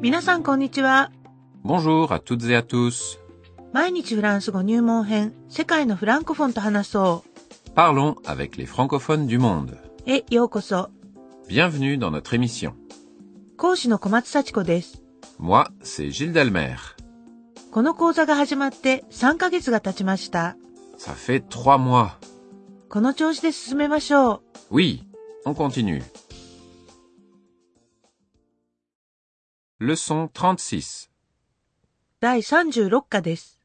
皆さんこんにちは。Bonjour à toutes et à tous. 毎日フランス語入門編、世界のフランコフォンと話そ Parlons avec les francophones du monde. う。へようこそ。Bienvenue dans notre émission. 講師の小松幸子です。Moi, c'est Gilles Delmer. この講座が始まって3ヶ月が経ちました。Ça fait trois mois. この調子で進めましょう。Oui, on continue. Leçon 36. 第36課です。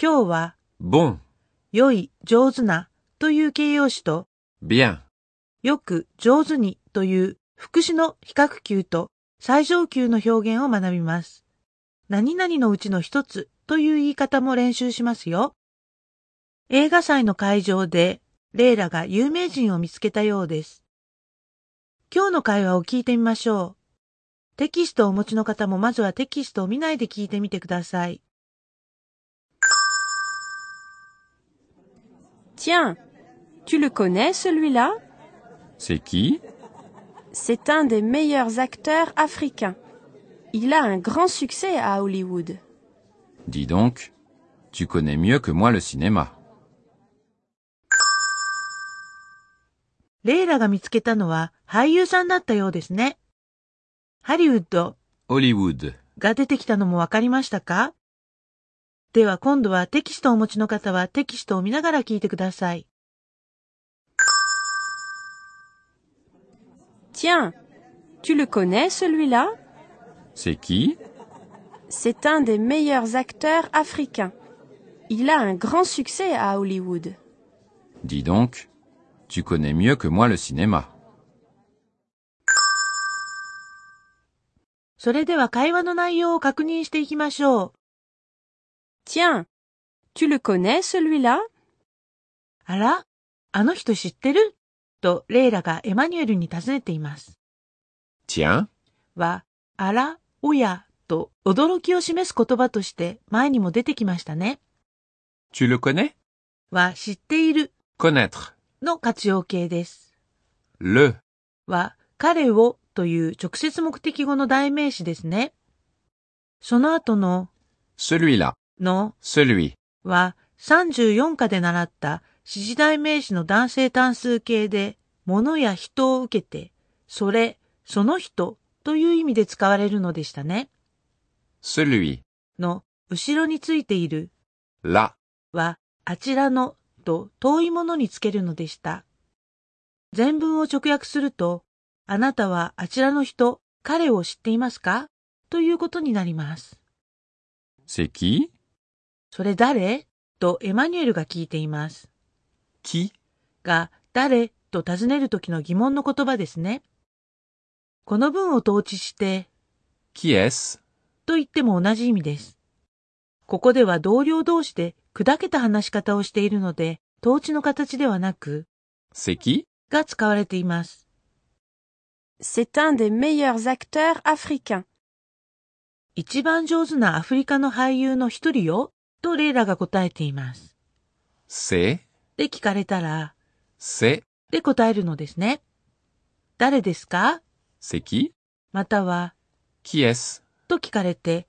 今日は、Bon, 良い、上手なという形容詞と、bien, よく、上手にという副詞の比較級と最上級の表現を学びます。何々のうちの一つという言い方も練習しますよ。映画祭の会場でレイラが有名人を見つけたようです。今日の会話を聞いてみましょう。テキストをお持ちの方もまずはテキストを見ないで聞いてみてください。Tiens, tu le connais celui-là c'est qui C'est un des meilleurs acteurs africains. Il a un grand succès à Hollywood. Dis donc, tu connais mieux que moi le cinéma. レイラが見つけたのは俳優さんだったようですね。ハリウッド Hollywood. が出てきたのもわかりましたかでは今度はテキストをお持ちの方はテキストを見ながら聞いてください。 Tiens, tu le connais celui-là C'est qui C'est un des meilleurs acteurs africains. Il a un grand succès à Hollywood. Dis donc, tu connais mieux que moi le cinéma. それでは会話の内容を確認していきましょう。Tiens, tu le connais celui-là? あらあの人知ってる？とレイラがエマニュエルに尋ねています。Tiens, は、あら、おやと驚きを示す言葉として前にも出てきましたね。tu le connais? は、知っている Connaître. の活用形です。Le. は、彼をという直接目的語の代名詞ですね。その後の Celui-là. の Celui. は34課で習った指示代名詞の男性単数形で物や人を受けて、それ、その人という意味で使われるのでしたね。Celui. の後ろについている Là. はあちらのと遠いものにつけるのでした。全文を直訳すると、あなたはあちらの人、彼を知っていますか？ということになります。Qui それ誰？とエマニュエルが聞いています。Qui が誰？と尋ねるときの疑問の言葉ですね。この文を統治して、Qui と言っても同じ意味です。ここでは同僚同士で砕けた話し方をしているので、統治の形ではなく、qui が使われています。C'est un des meilleurs acteurs africains. 一番上手なアフリカの俳優の一人よ、とレイラが答えています。C'est? で聞かれたら、C'est? で答えるのですね。誰ですか？C'est qui? または、Qui est-ce と聞かれて、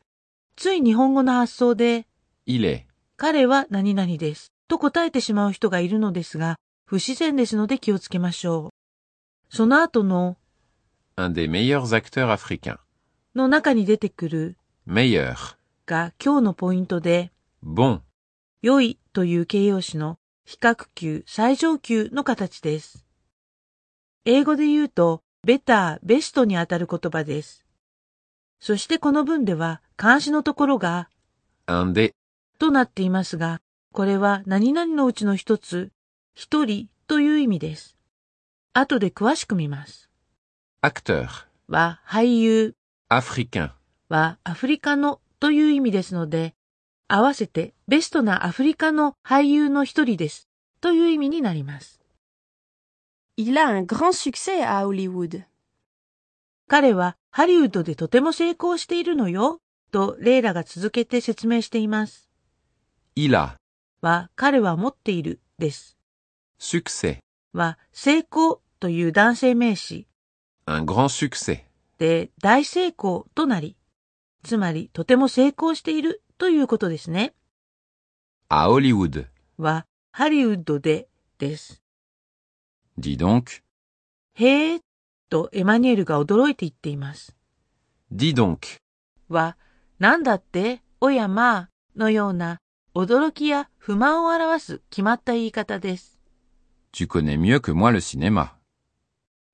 つい日本語の発想で、Il est. 彼は何々です。と答えてしまう人がいるのですが、不自然ですので気をつけましょう。その後の、Un des meilleurs acteurs africains. の中に出てくる Meilleur. が今日のポイントで、Bon. 良いという形容詞の比較級、最上級の形です。英語で言うと、ベター、ベストにあたる言葉です。そしてこの文では、漢詞のところが.となっていますが、これは何々のうちの一つ、一人という意味です。後で詳しく見ます。Acteur. は俳優 Africain. はアフリカのという意味ですので、合わせてベストなアフリカの俳優の一人ですという意味になります。Il a un grand succès à Hollywood. 彼はハリウッドでとても成功しているのよ、とレイラが続けて説明しています。Il a. は彼は持っているです。Succès. は成功という男性名詞 Un grand succès. で大成功となり、つまりとても成功しているということですね。À Hollywood. は、ハリウッドでです。Dis donc. へえ、とエマニュエルが驚いて言っています。Dis donc. は、なんだって、おやまあ、のような、驚きや不満を表す決まった言い方です。Tu connais mieux que moi le cinéma.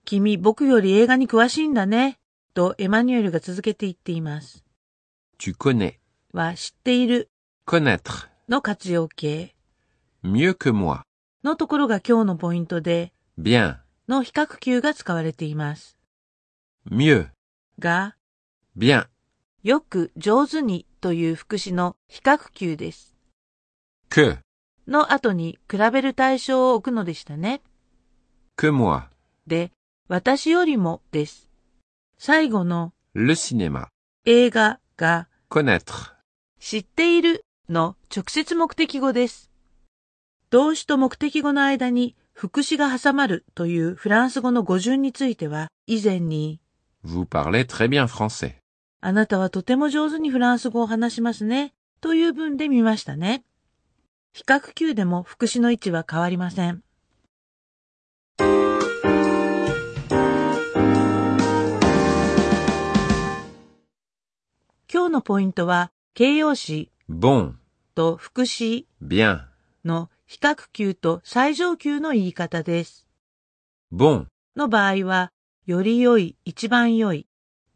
君、僕より映画に詳しいんだね、とエマニュエルが続けて言っています。Tu connais. は、知っている Connaître. の活用形 Mieux que moi. のところが今日のポイントで、Bien. の比較級が使われています。Mieux. が、Bien. よく上手にという副詞の比較級です。Que. の後に比べる対象を置くのでしたね。Que moi. で、私よりもです。最後の Le cinéma. 映画が Connaître. 知っているの直接目的語です。動詞と目的語の間に副詞が挟まるというフランス語の語順については以前に Vous parlez très bien français. あなたはとても上手にフランス語を話しますねという文で見ましたね。比較級でも副詞の位置は変わりません。今日のポイントは形容詞 Bon. と副詞 Bien. の比較級と最上級の言い方です。Bon. の場合は、より良い、一番良い。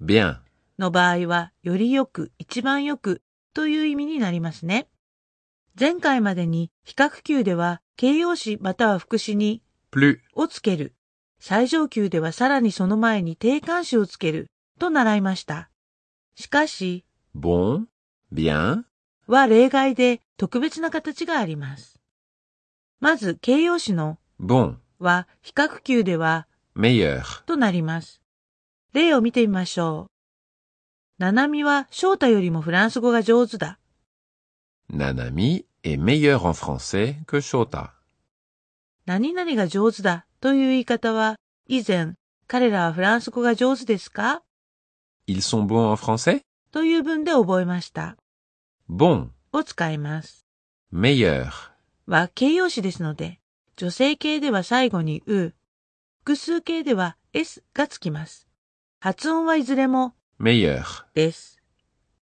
Bien. の場合は、よりよく、一番よくという意味になりますね。前回までに比較級では形容詞または副詞に Plus. をつける。最上級ではさらにその前に定冠詞をつけると習いました。しかし、Bon. Bien. は例外で特別な形があります。まず形容詞の Bon. は比較級では Meilleur. となります。例を見てみましょう。ななみは翔太よりもフランス語が上手だ。Nanami est meilleur en français que Shota. 何々が上手だという言い方は、以前、彼らはフランス語が上手ですか？Ils sont bons en français? という文で覚えました。Bon. を使います。Meilleur. は形容詞ですので、女性形では最後にう、複数形では s がつきます。発音はいずれも Meilleur. です。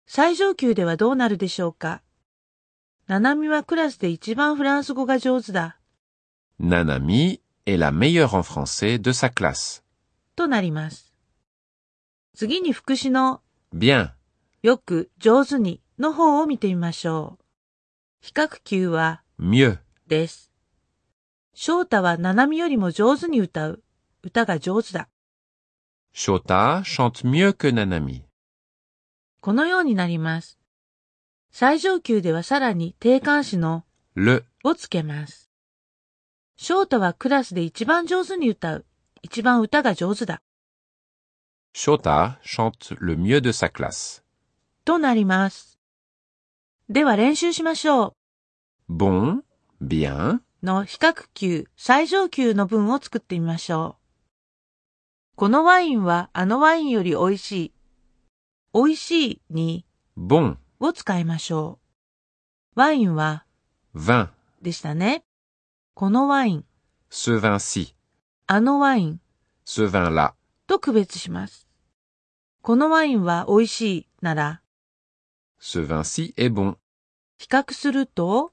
最上級ではどうなるでしょうか？ななみはクラスで一番フランス語が上手だ。Nanami est la meilleure en français de sa classe. となります。次に副詞の Bien. よく上手にの方を見てみましょう。比較級は Mieux. です。翔太はななみよりも上手に歌う。歌が上手だ。Shota chante mieux que Nanami. このようになります。最上級ではさらに定冠詞の Le. をつけます。翔太はクラスで一番上手に歌う。一番歌が上手だ。Shota chante le mieux de sa classe. となります。では練習しましょ Bon. Bien. う。の比較級、最上級の文を作ってみましょう。このワインはあのワインより美味しい。美味しいに Bon. を使いましょう。ワインは Vin. でしたね。このワイン、Ce vin-ci. あのワイン Ce vin-là. と区別します。このワインは美味しいなら、Ce vin-ci est bon. 比較すると、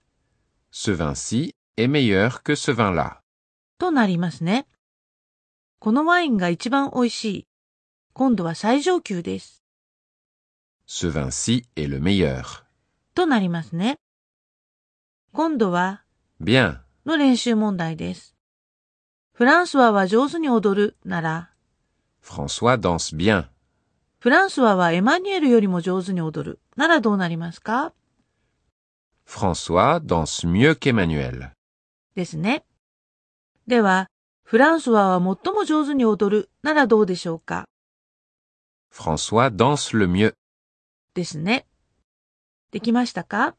Ce vin-ci est meilleur que ce vin-là. となりますね。このワインが一番美味しい。今度は最上級です。 Ce vin-ci est le meilleur. となりますね。今度は、 Bien. の練習問題です。フランスワは上手に踊るなら、 François danse bien. フランスワはエマニュエルよりも上手に踊る。ならどうなりますか？フランスワダンス mieux qu'Emmanuel。ですね。では、フランスワは最も上手に踊る。ならどうでしょうか？フランスワダンス le mieux。ですね。できましたか？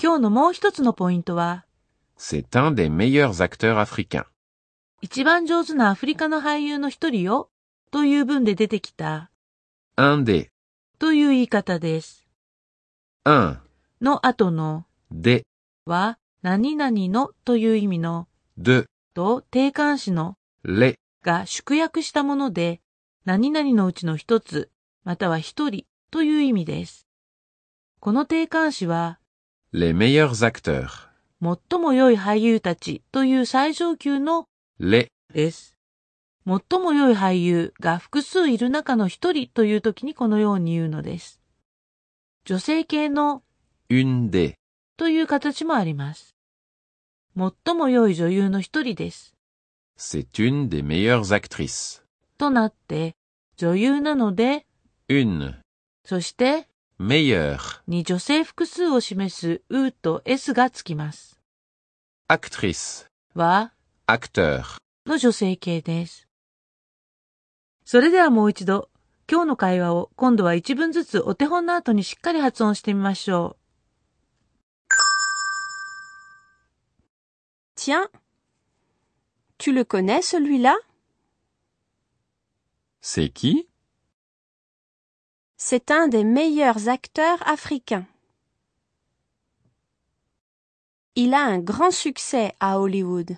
今日のもう一つのポイントは、c'est un des meilleurs。一番上手なアフリカの俳優の一人よという文で出てきた。Un des, という言い方です。un の後の。des, は何々のという意味の。de, と定冠詞の。les, が縮約したもので何々のうちの一つまたは一人という意味です。この定冠詞は les meilleurs acteurs, 最も良い俳優たちという最上級の les, です。最も良い俳優が複数いる中の一人という時にこのように言うのです。女性系の une des, という形もあります。最も良い女優の一人です。c'est une des meilleures actrices. となって、女優なので、Une, そして、meilleure, に女性複数を示すうと s がつきます。actrice, は、acteur. の女性形です。それではもう一度、今日の会話を今度は一文ずつお手本の後にしっかり発音してみましょ Tiens, tu le connais celui-là C'est qui C'est un des meilleurs acteurs africains. Il a un grand succès à Hollywood.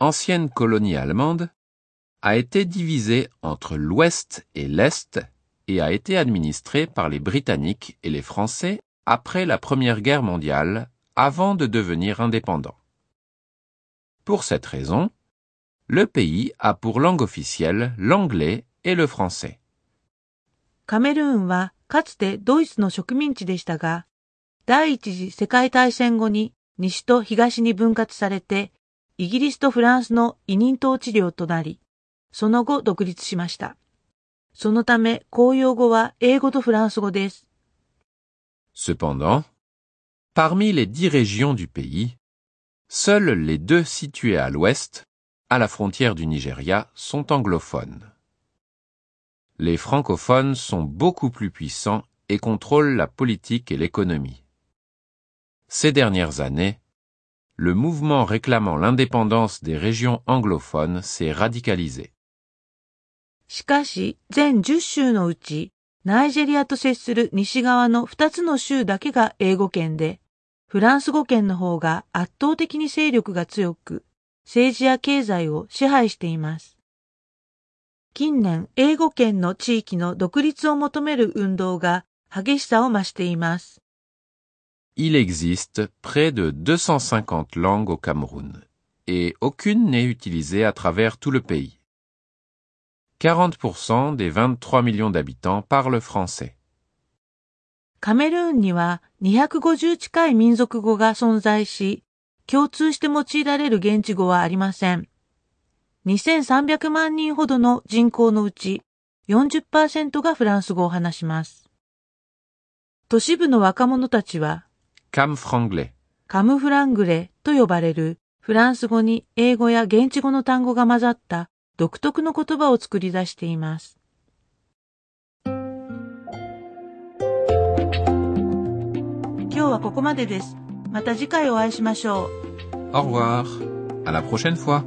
ancienne colonie allemande, a été divisé entre l'Ouest et l'Est et a été administré par les Britanniques et les Français après la Première Guerre mondiale, avant de devenir indépendant. Pour cette raison, le pays a pour langue officielle l'anglais et le français. カメルーンはかつてドイツの植民地でしたが、第一次世界大戦後に西と東に分割されて、 イギリスとフランスの委任統治領となり、その後独立しました。そのため公用語は英語とフランス語です。 Cependant, parmi les dix régions du pays, seules les deux situées à l'ouest, à la frontière du Nigeria, sont anglophones. Les francophones sont beaucoup plus puissants et contrôlent la politique et l'économie. Ces dernières années, le mouvement réclamant l'indépendance des régions anglophones s'est radicalisé. しかし、全10州のうち、ナイジェリアと接する西側の2つの州だけが英語圏で、フランス語圏の方が圧倒的に勢力が強く、政治や経済を支配しています。近年、英語圏の地域の独立を求める運動が激しさを増しています。Il existe près de 250 langues au Cameroun, et aucune n'est utilisée à travers tout le pays. 40% des 23 millions d'habitants parlent français. カメルーンには250近い民族語が存在し、共通して用いられる現地語はありません。2300万人ほどの人口のうち40%がフランス語を話します。都市部の若者たちは Cam franglais. カムフラングレと呼ばれるフランス語に英語や現地語の単語が混ざった独特の言葉を作り出しています。今日はここまでです。また次回お会いしましょう。Au revoir. À la prochaine fois.